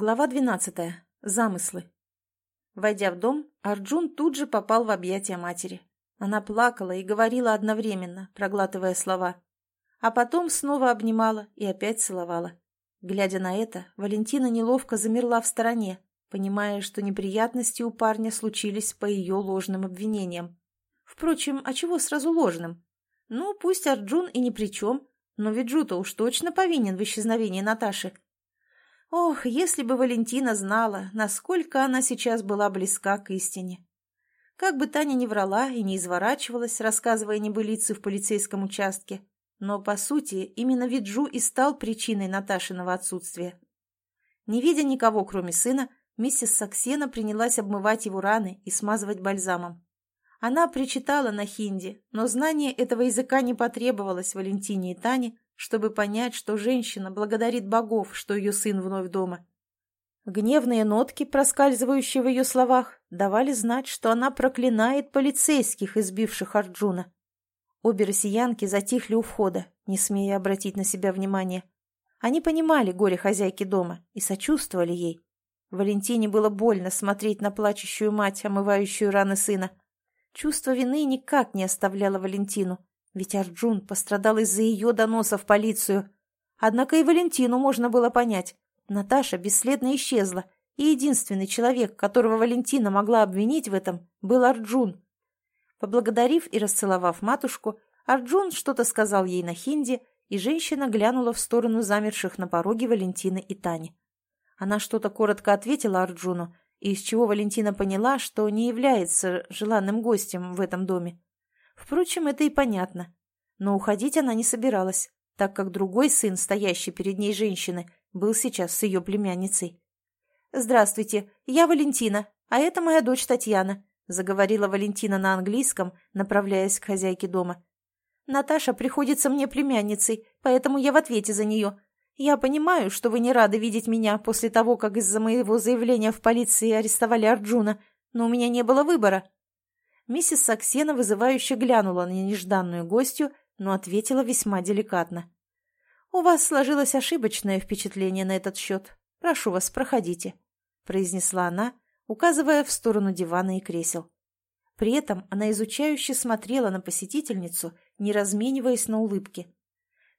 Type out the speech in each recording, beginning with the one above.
Глава 12. Замыслы. Войдя в дом, Арджун тут же попал в объятия матери. Она плакала и говорила одновременно, проглатывая слова. А потом снова обнимала и опять целовала. Глядя на это, Валентина неловко замерла в стороне, понимая, что неприятности у парня случились по ее ложным обвинениям. Впрочем, а чего сразу ложным? Ну, пусть Арджун и ни при чем, но ведь Джута уж точно повинен в исчезновении Наташи. Ох, если бы Валентина знала, насколько она сейчас была близка к истине. Как бы Таня не врала и не изворачивалась, рассказывая небылицы в полицейском участке, но, по сути, именно Виджу и стал причиной Наташиного отсутствия. Не видя никого, кроме сына, миссис Саксена принялась обмывать его раны и смазывать бальзамом. Она причитала на хинди, но знание этого языка не потребовалось Валентине и Тане, чтобы понять, что женщина благодарит богов, что ее сын вновь дома. Гневные нотки, проскальзывающие в ее словах, давали знать, что она проклинает полицейских, избивших Арджуна. Обе россиянки затихли у входа, не смея обратить на себя внимание. Они понимали горе хозяйки дома и сочувствовали ей. Валентине было больно смотреть на плачущую мать, омывающую раны сына. Чувство вины никак не оставляло Валентину. Ведь Арджун пострадал из-за ее доноса в полицию. Однако и Валентину можно было понять. Наташа бесследно исчезла, и единственный человек, которого Валентина могла обвинить в этом, был Арджун. Поблагодарив и расцеловав матушку, Арджун что-то сказал ей на хинди, и женщина глянула в сторону замерших на пороге Валентины и Тани. Она что-то коротко ответила Арджуну, из чего Валентина поняла, что не является желанным гостем в этом доме. Впрочем, это и понятно. Но уходить она не собиралась, так как другой сын, стоящий перед ней женщины, был сейчас с ее племянницей. «Здравствуйте, я Валентина, а это моя дочь Татьяна», заговорила Валентина на английском, направляясь к хозяйке дома. «Наташа приходится мне племянницей, поэтому я в ответе за нее. Я понимаю, что вы не рады видеть меня после того, как из-за моего заявления в полиции арестовали Арджуна, но у меня не было выбора. Миссис Саксена вызывающе глянула на нежданную гостью, но ответила весьма деликатно. «У вас сложилось ошибочное впечатление на этот счет. Прошу вас, проходите», — произнесла она, указывая в сторону дивана и кресел. При этом она изучающе смотрела на посетительницу, не размениваясь на улыбке.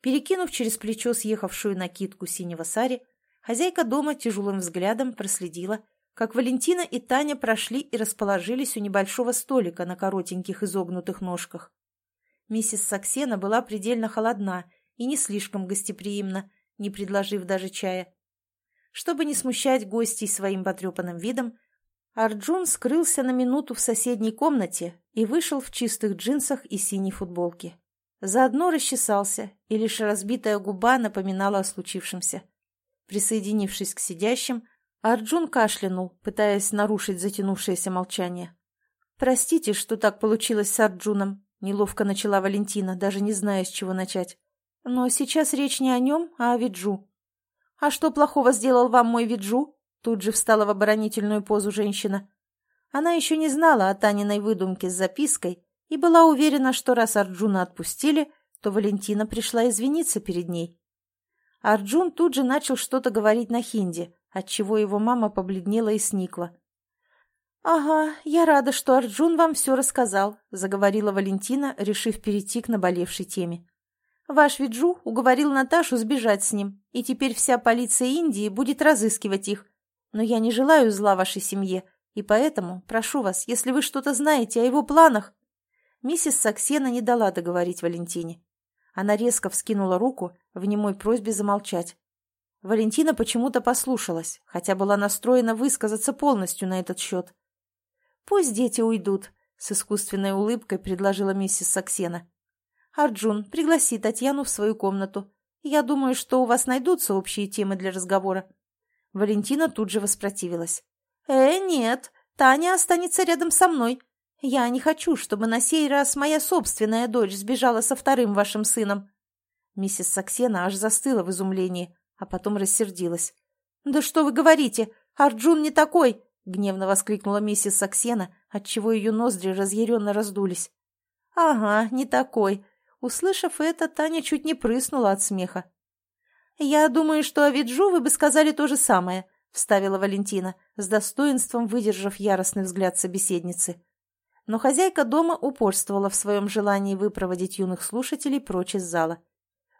Перекинув через плечо съехавшую накидку синего сари, хозяйка дома тяжелым взглядом проследила, как Валентина и Таня прошли и расположились у небольшого столика на коротеньких изогнутых ножках. Миссис Саксена была предельно холодна и не слишком гостеприимна, не предложив даже чая. Чтобы не смущать гостей своим потрепанным видом, Арджун скрылся на минуту в соседней комнате и вышел в чистых джинсах и синей футболке. Заодно расчесался, и лишь разбитая губа напоминала о случившемся. Присоединившись к сидящим, Арджун кашлянул, пытаясь нарушить затянувшееся молчание. «Простите, что так получилось с Арджуном», — неловко начала Валентина, даже не зная, с чего начать. «Но сейчас речь не о нем, а о Виджу». «А что плохого сделал вам мой Виджу?» Тут же встала в оборонительную позу женщина. Она еще не знала о Таниной выдумке с запиской и была уверена, что раз Арджуна отпустили, то Валентина пришла извиниться перед ней. Арджун тут же начал что-то говорить на хинди, отчего его мама побледнела и сникла. «Ага, я рада, что Арджун вам все рассказал», — заговорила Валентина, решив перейти к наболевшей теме. «Ваш Виджу уговорил Наташу сбежать с ним, и теперь вся полиция Индии будет разыскивать их. Но я не желаю зла вашей семье, и поэтому прошу вас, если вы что-то знаете о его планах...» Миссис Саксена не дала договорить Валентине. Она резко вскинула руку в немой просьбе замолчать. Валентина почему-то послушалась, хотя была настроена высказаться полностью на этот счет. «Пусть дети уйдут», — с искусственной улыбкой предложила миссис Саксена. «Арджун, пригласи Татьяну в свою комнату. Я думаю, что у вас найдутся общие темы для разговора». Валентина тут же воспротивилась. «Э, нет, Таня останется рядом со мной. Я не хочу, чтобы на сей раз моя собственная дочь сбежала со вторым вашим сыном». Миссис Саксена аж застыла в изумлении а потом рассердилась. «Да что вы говорите? Арджун не такой!» — гневно воскликнула миссис Саксена, отчего ее ноздри разъяренно раздулись. «Ага, не такой!» Услышав это, Таня чуть не прыснула от смеха. «Я думаю, что о Виджу вы бы сказали то же самое, — вставила Валентина, с достоинством выдержав яростный взгляд собеседницы. Но хозяйка дома упорствовала в своем желании выпроводить юных слушателей прочь из зала.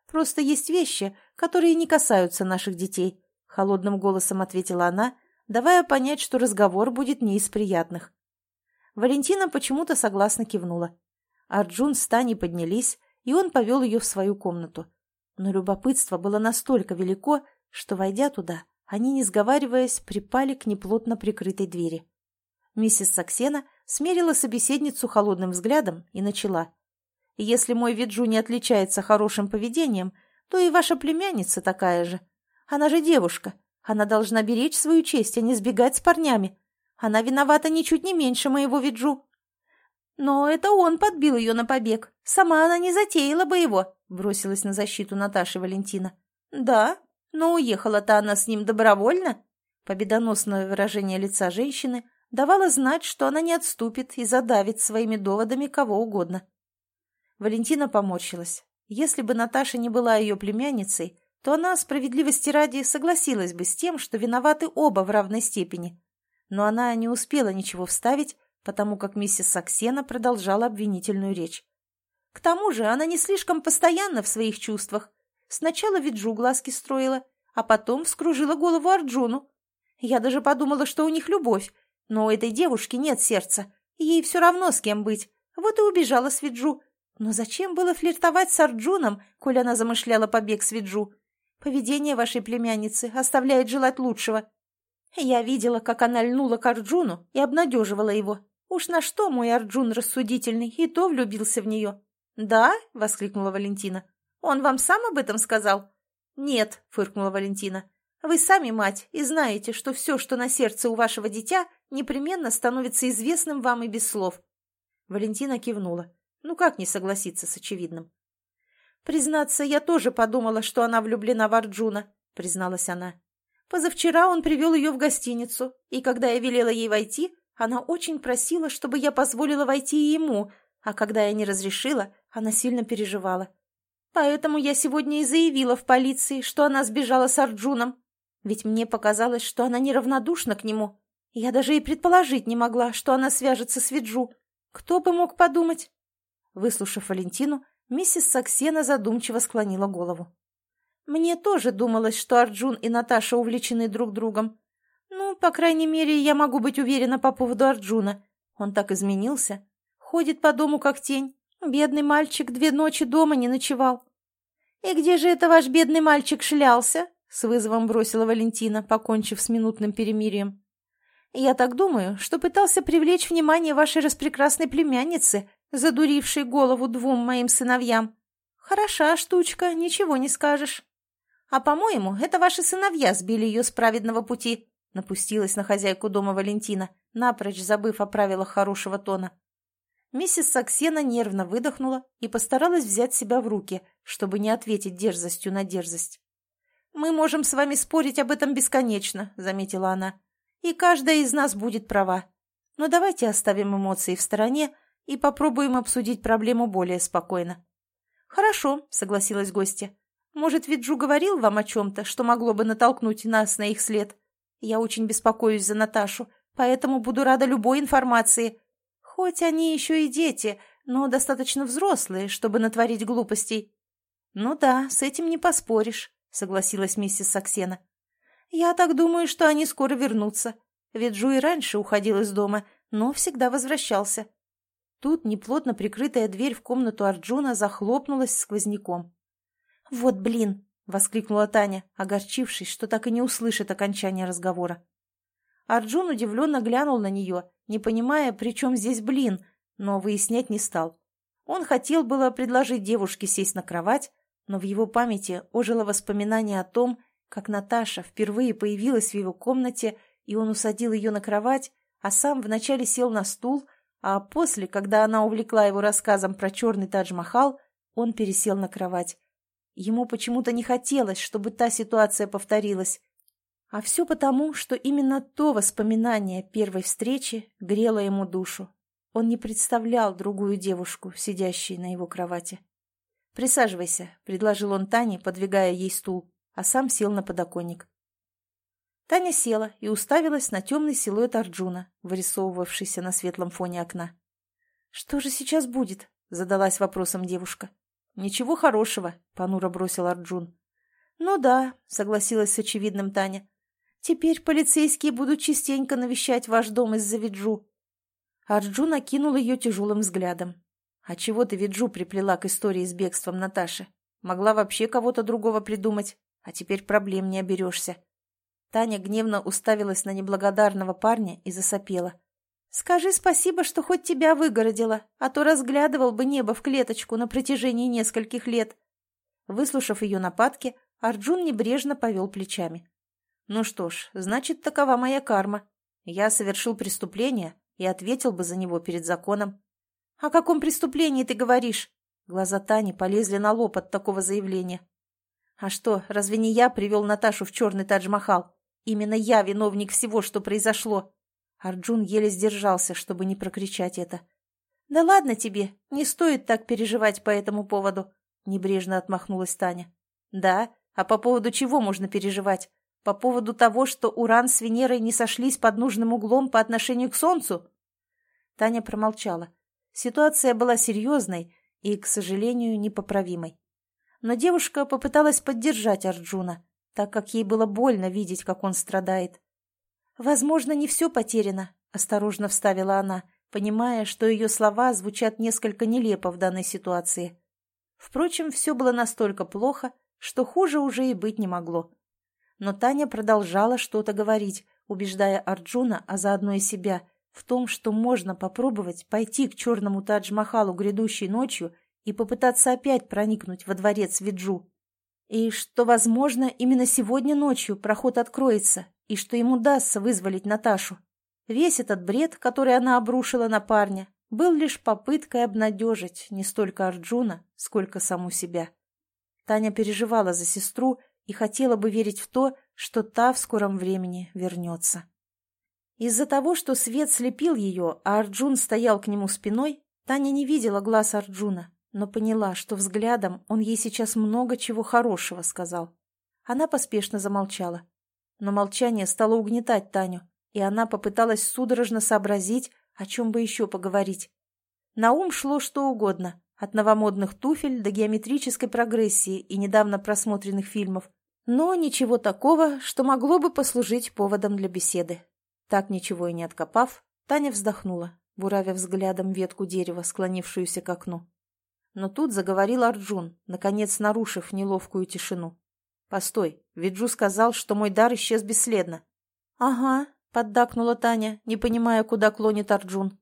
«Просто есть вещи, которые не касаются наших детей», — холодным голосом ответила она, давая понять, что разговор будет не из приятных. Валентина почему-то согласно кивнула. Арджун с Таней поднялись, и он повел ее в свою комнату. Но любопытство было настолько велико, что, войдя туда, они, не сговариваясь, припали к неплотно прикрытой двери. Миссис Саксена смерила собеседницу холодным взглядом и начала. «Если мой Виджу не отличается хорошим поведением, то и ваша племянница такая же. Она же девушка. Она должна беречь свою честь, а не сбегать с парнями. Она виновата ничуть не меньше моего Виджу». «Но это он подбил ее на побег. Сама она не затеяла бы его», — бросилась на защиту Наташи Валентина. «Да, но уехала-то она с ним добровольно. Победоносное выражение лица женщины давало знать, что она не отступит и задавит своими доводами кого угодно. Валентина поморщилась. Если бы Наташа не была ее племянницей, то она, справедливости ради, согласилась бы с тем, что виноваты оба в равной степени. Но она не успела ничего вставить, потому как миссис Саксена продолжала обвинительную речь. К тому же она не слишком постоянна в своих чувствах, Сначала Виджу глазки строила, а потом вскружила голову Арджуну. Я даже подумала, что у них любовь, но у этой девушки нет сердца, ей все равно с кем быть. Вот и убежала с Виджу. Но зачем было флиртовать с Арджуном, коль она замышляла побег с Виджу? Поведение вашей племянницы оставляет желать лучшего. Я видела, как она льнула к Арджуну и обнадеживала его. Уж на что мой Арджун рассудительный, и то влюбился в нее. «Да?» — воскликнула Валентина. Он вам сам об этом сказал?» «Нет», — фыркнула Валентина. «Вы сами мать и знаете, что все, что на сердце у вашего дитя, непременно становится известным вам и без слов». Валентина кивнула. Ну как не согласиться с очевидным? «Признаться, я тоже подумала, что она влюблена в Арджуна», — призналась она. «Позавчера он привел ее в гостиницу, и когда я велела ей войти, она очень просила, чтобы я позволила войти и ему, а когда я не разрешила, она сильно переживала. Поэтому я сегодня и заявила в полиции, что она сбежала с Арджуном. Ведь мне показалось, что она неравнодушна к нему. Я даже и предположить не могла, что она свяжется с Виджу. Кто бы мог подумать? Выслушав Валентину, миссис Саксена задумчиво склонила голову. Мне тоже думалось, что Арджун и Наташа увлечены друг другом. Ну, по крайней мере, я могу быть уверена по поводу Арджуна. Он так изменился. Ходит по дому как тень. Бедный мальчик две ночи дома не ночевал. «И где же это ваш бедный мальчик шлялся?» — с вызовом бросила Валентина, покончив с минутным перемирием. «Я так думаю, что пытался привлечь внимание вашей распрекрасной племянницы, задурившей голову двум моим сыновьям. Хороша штучка, ничего не скажешь. А, по-моему, это ваши сыновья сбили ее с праведного пути», — напустилась на хозяйку дома Валентина, напрочь забыв о правилах хорошего тона. Миссис Саксена нервно выдохнула и постаралась взять себя в руки, чтобы не ответить дерзостью на дерзость. «Мы можем с вами спорить об этом бесконечно», — заметила она. «И каждая из нас будет права. Но давайте оставим эмоции в стороне и попробуем обсудить проблему более спокойно». «Хорошо», — согласилась гостья. «Может, Виджу говорил вам о чем-то, что могло бы натолкнуть нас на их след? Я очень беспокоюсь за Наташу, поэтому буду рада любой информации, Хоть они еще и дети, но достаточно взрослые, чтобы натворить глупостей. «Ну да, с этим не поспоришь», — согласилась миссис Саксена. «Я так думаю, что они скоро вернутся. Ведь Джу и раньше уходил из дома, но всегда возвращался». Тут неплотно прикрытая дверь в комнату Арджуна захлопнулась сквозняком. «Вот блин!» — воскликнула Таня, огорчившись, что так и не услышит окончания разговора. Арджун удивленно глянул на нее не понимая, при чем здесь блин, но выяснять не стал. Он хотел было предложить девушке сесть на кровать, но в его памяти ожило воспоминание о том, как Наташа впервые появилась в его комнате, и он усадил ее на кровать, а сам вначале сел на стул, а после, когда она увлекла его рассказом про черный Тадж-Махал, он пересел на кровать. Ему почему-то не хотелось, чтобы та ситуация повторилась, а все потому, что именно то воспоминание первой встречи грело ему душу. Он не представлял другую девушку, сидящей на его кровати. «Присаживайся», — предложил он Тане, подвигая ей стул, а сам сел на подоконник. Таня села и уставилась на темный силуэт Арджуна, вырисовывавшийся на светлом фоне окна. «Что же сейчас будет?» — задалась вопросом девушка. «Ничего хорошего», — понуро бросил Арджун. «Ну да», — согласилась с очевидным Таня. «Теперь полицейские будут частенько навещать ваш дом из-за Виджу». Арджун окинул ее тяжелым взглядом. «А чего ты Виджу приплела к истории с бегством Наташи? Могла вообще кого-то другого придумать, а теперь проблем не оберешься». Таня гневно уставилась на неблагодарного парня и засопела. «Скажи спасибо, что хоть тебя выгородила, а то разглядывал бы небо в клеточку на протяжении нескольких лет». Выслушав ее нападки, Арджун небрежно повел плечами. «Ну что ж, значит, такова моя карма. Я совершил преступление и ответил бы за него перед законом». «О каком преступлении ты говоришь?» Глаза Тани полезли на лоб от такого заявления. «А что, разве не я привел Наташу в черный Тадж-Махал? Именно я виновник всего, что произошло». Арджун еле сдержался, чтобы не прокричать это. «Да ладно тебе, не стоит так переживать по этому поводу», — небрежно отмахнулась Таня. «Да, а по поводу чего можно переживать? По поводу того, что Уран с Венерой не сошлись под нужным углом по отношению к Солнцу?» Таня промолчала. Ситуация была серьезной и, к сожалению, непоправимой. Но девушка попыталась поддержать Арджуна, так как ей было больно видеть, как он страдает. «Возможно, не все потеряно», — осторожно вставила она, понимая, что ее слова звучат несколько нелепо в данной ситуации. Впрочем, все было настолько плохо, что хуже уже и быть не могло. Но Таня продолжала что-то говорить, убеждая Арджуна, а заодно и себя, в том, что можно попробовать пойти к черному Тадж-Махалу грядущей ночью и попытаться опять проникнуть во дворец Виджу. И что, возможно, именно сегодня ночью проход откроется, и что ему удастся вызволить Наташу. Весь этот бред, который она обрушила на парня, был лишь попыткой обнадежить не столько Арджуна, сколько саму себя. Таня переживала за сестру и хотела бы верить в то, что та в скором времени вернется. Из-за того, что свет слепил ее, а Арджун стоял к нему спиной, Таня не видела глаз Арджуна, но поняла, что взглядом он ей сейчас много чего хорошего сказал. Она поспешно замолчала. Но молчание стало угнетать Таню, и она попыталась судорожно сообразить, о чем бы еще поговорить. На ум шло что угодно, от новомодных туфель до геометрической прогрессии и недавно просмотренных фильмов, но ничего такого, что могло бы послужить поводом для беседы. Так ничего и не откопав, Таня вздохнула, буравя взглядом ветку дерева, склонившуюся к окну. Но тут заговорил Арджун, наконец нарушив неловкую тишину. «Постой, Виджу сказал, что мой дар исчез бесследно». «Ага», — поддакнула Таня, не понимая, куда клонит Арджун.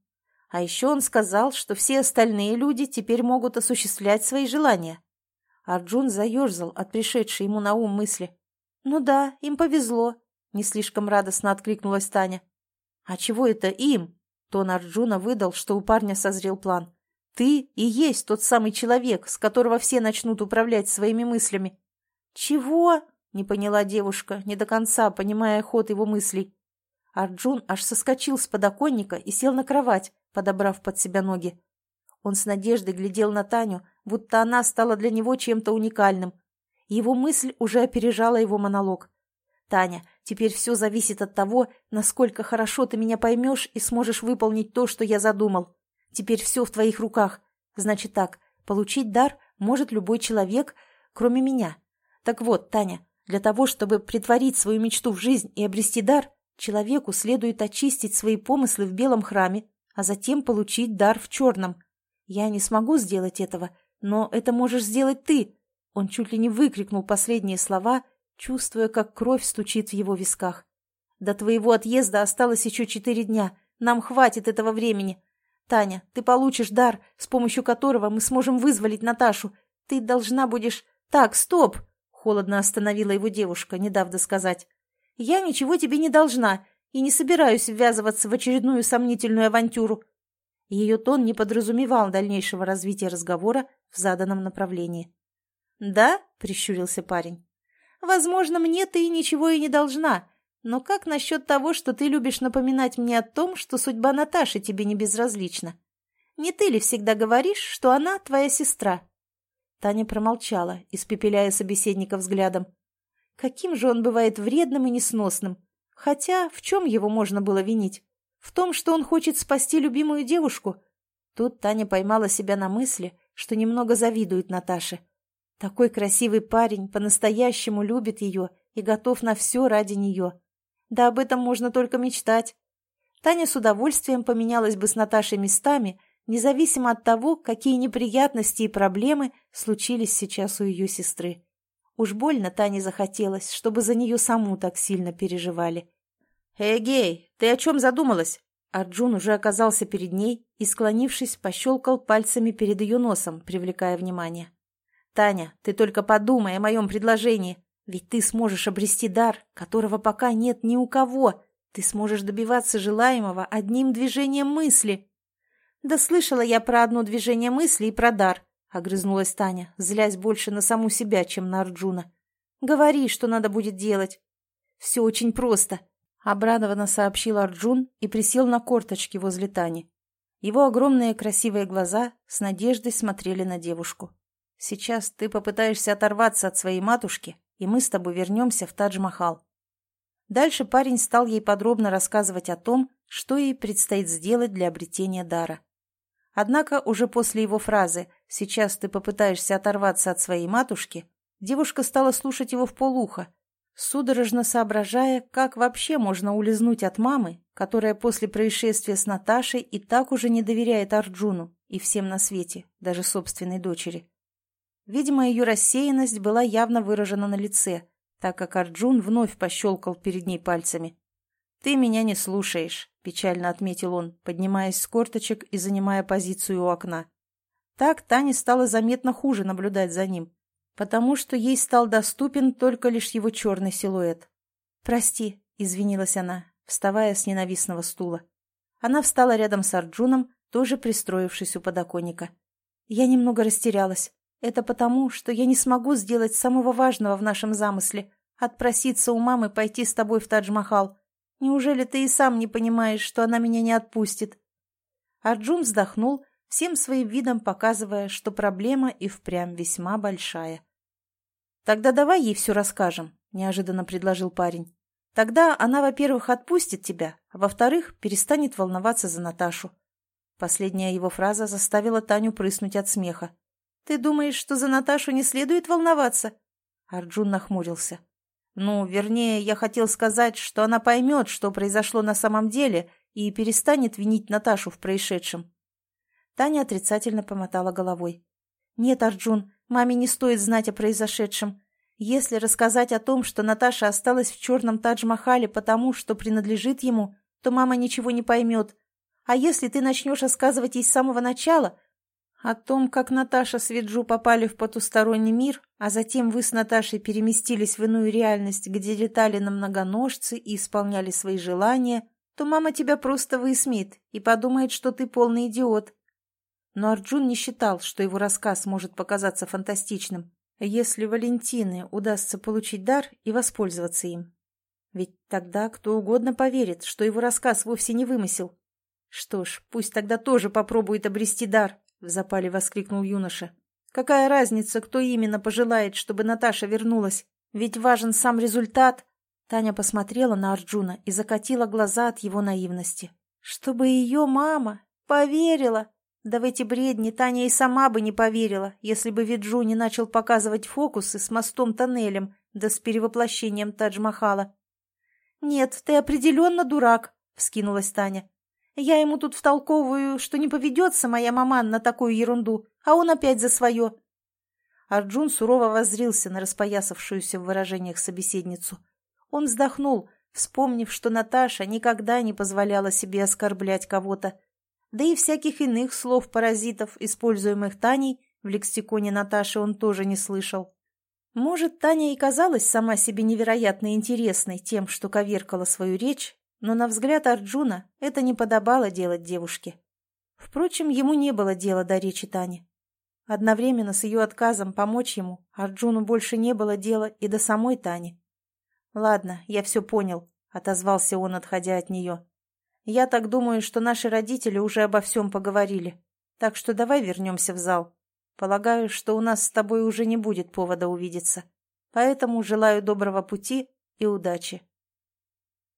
«А еще он сказал, что все остальные люди теперь могут осуществлять свои желания». Арджун заерзал от пришедшей ему на ум мысли. «Ну да, им повезло», — не слишком радостно откликнулась Таня. «А чего это им?» Тон Арджуна выдал, что у парня созрел план. «Ты и есть тот самый человек, с которого все начнут управлять своими мыслями. «Чего?» — не поняла девушка, не до конца понимая ход его мыслей. Арджун аж соскочил с подоконника и сел на кровать, подобрав под себя ноги. Он с надеждой глядел на Таню, будто она стала для него чем-то уникальным. Его мысль уже опережала его монолог. «Таня, теперь все зависит от того, насколько хорошо ты меня поймешь и сможешь выполнить то, что я задумал. Теперь все в твоих руках. Значит так, получить дар может любой человек, кроме меня. Так вот, Таня, для того, чтобы притворить свою мечту в жизнь и обрести дар, человеку следует очистить свои помыслы в белом храме, а затем получить дар в черном. Я не смогу сделать этого, но это можешь сделать ты. Он чуть ли не выкрикнул последние слова, чувствуя, как кровь стучит в его висках. До твоего отъезда осталось еще четыре дня. Нам хватит этого времени. Таня, ты получишь дар, с помощью которого мы сможем вызволить Наташу. Ты должна будешь... Так, стоп! Холодно остановила его девушка, не дав досказать. «Я ничего тебе не должна и не собираюсь ввязываться в очередную сомнительную авантюру». Ее тон не подразумевал дальнейшего развития разговора в заданном направлении. «Да?» — прищурился парень. «Возможно, мне ты ничего и не должна, но как насчет того, что ты любишь напоминать мне о том, что судьба Наташи тебе не безразлична? Не ты ли всегда говоришь, что она твоя сестра?» Таня промолчала, испепеляя собеседника взглядом. Каким же он бывает вредным и несносным. Хотя в чем его можно было винить? В том, что он хочет спасти любимую девушку? Тут Таня поймала себя на мысли, что немного завидует Наташе. Такой красивый парень по-настоящему любит ее и готов на все ради нее. Да об этом можно только мечтать. Таня с удовольствием поменялась бы с Наташей местами, независимо от того, какие неприятности и проблемы случились сейчас у ее сестры. Уж больно Тане захотелось, чтобы за нее саму так сильно переживали. «Эгей, ты о чем задумалась?» Арджун уже оказался перед ней и, склонившись, пощелкал пальцами перед ее носом, привлекая внимание. «Таня, ты только подумай о моем предложении, ведь ты сможешь обрести дар, которого пока нет ни у кого. Ты сможешь добиваться желаемого одним движением мысли». «Да слышала я про одно движение мысли и про дар», — огрызнулась Таня, злясь больше на саму себя, чем на Арджуна. «Говори, что надо будет делать». «Все очень просто», — обрадованно сообщил Арджун и присел на корточки возле Тани. Его огромные красивые глаза с надеждой смотрели на девушку. «Сейчас ты попытаешься оторваться от своей матушки, и мы с тобой вернемся в Тадж-Махал». Дальше парень стал ей подробно рассказывать о том, что ей предстоит сделать для обретения дара. Однако уже после его фразы «сейчас ты попытаешься оторваться от своей матушки», девушка стала слушать его в полухо, судорожно соображая, как вообще можно улизнуть от мамы, которая после происшествия с Наташей и так уже не доверяет Арджуну и всем на свете, даже собственной дочери. Видимо, ее рассеянность была явно выражена на лице, так как Арджун вновь пощелкал перед ней пальцами. «Ты меня не слушаешь», — печально отметил он, поднимаясь с корточек и занимая позицию у окна. Так Тане стало заметно хуже наблюдать за ним, потому что ей стал доступен только лишь его черный силуэт. «Прости», — извинилась она, вставая с ненавистного стула. Она встала рядом с Арджуном, тоже пристроившись у подоконника. «Я немного растерялась. Это потому, что я не смогу сделать самого важного в нашем замысле — отпроситься у мамы пойти с тобой в Тадж-Махал. Неужели ты и сам не понимаешь, что она меня не отпустит?» Арджун вздохнул, всем своим видом показывая, что проблема и впрямь весьма большая. «Тогда давай ей все расскажем», — неожиданно предложил парень. «Тогда она, во-первых, отпустит тебя, а во-вторых, перестанет волноваться за Наташу». Последняя его фраза заставила Таню прыснуть от смеха. «Ты думаешь, что за Наташу не следует волноваться?» Арджун нахмурился. Ну, вернее, я хотел сказать, что она поймет, что произошло на самом деле, и перестанет винить Наташу в происшедшем. Таня отрицательно помотала головой. «Нет, Арджун, маме не стоит знать о произошедшем. Если рассказать о том, что Наташа осталась в черном Тадж-Махале потому, что принадлежит ему, то мама ничего не поймет. А если ты начнешь рассказывать ей с самого начала, о том, как Наташа с Виджу попали в потусторонний мир, а затем вы с Наташей переместились в иную реальность, где летали на многоножцы и исполняли свои желания, то мама тебя просто высмеет и подумает, что ты полный идиот. Но Арджун не считал, что его рассказ может показаться фантастичным, если Валентине удастся получить дар и воспользоваться им. Ведь тогда кто угодно поверит, что его рассказ вовсе не вымысел. Что ж, пусть тогда тоже попробует обрести дар. — в запале воскликнул юноша. «Какая разница, кто именно пожелает, чтобы Наташа вернулась? Ведь важен сам результат!» Таня посмотрела на Арджуна и закатила глаза от его наивности. «Чтобы ее мама поверила!» Да в эти бредни Таня и сама бы не поверила, если бы Виджу не начал показывать фокусы с мостом-тоннелем, да с перевоплощением Тадж-Махала. «Нет, ты определенно дурак», — вскинулась Таня. Я ему тут втолковываю, что не поведется моя маман на такую ерунду, а он опять за свое. Арджун сурово воззрился на распоясавшуюся в выражениях собеседницу. Он вздохнул, вспомнив, что Наташа никогда не позволяла себе оскорблять кого-то. Да и всяких иных слов-паразитов, используемых Таней, в лексиконе Наташи он тоже не слышал. Может, Таня и казалась сама себе невероятно интересной тем, что коверкала свою речь, но на взгляд Арджуна это не подобало делать девушке. Впрочем, ему не было дела до речи Тани. Одновременно с ее отказом помочь ему Арджуну больше не было дела и до самой Тани. «Ладно, я все понял», — отозвался он, отходя от нее. «Я так думаю, что наши родители уже обо всем поговорили. Так что давай вернемся в зал. Полагаю, что у нас с тобой уже не будет повода увидеться. Поэтому желаю доброго пути и удачи».